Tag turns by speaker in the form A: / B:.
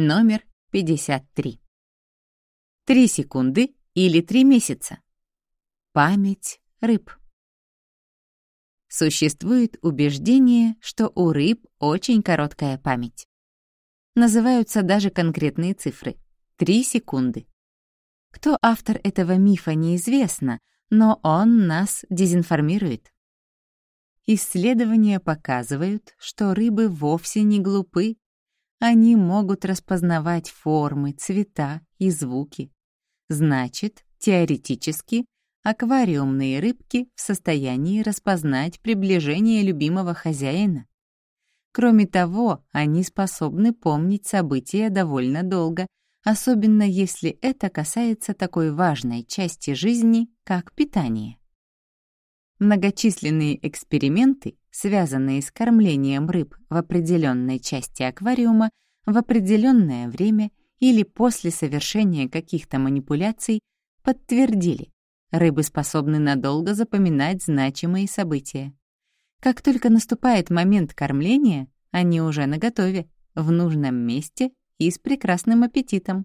A: Номер 53. Три секунды или три месяца. Память рыб. Существует убеждение, что у рыб очень короткая память. Называются даже конкретные цифры — три секунды. Кто автор этого мифа, неизвестно, но он нас дезинформирует. Исследования показывают, что рыбы вовсе не глупы. Они могут распознавать формы, цвета и звуки. Значит, теоретически, аквариумные рыбки в состоянии распознать приближение любимого хозяина. Кроме того, они способны помнить события довольно долго, особенно если это касается такой важной части жизни, как питание. Многочисленные эксперименты, связанные с кормлением рыб в определенной части аквариума в определенное время или после совершения каких-то манипуляций, подтвердили, рыбы способны надолго запоминать значимые события. Как только наступает момент кормления, они уже наготове, в нужном месте и с прекрасным аппетитом.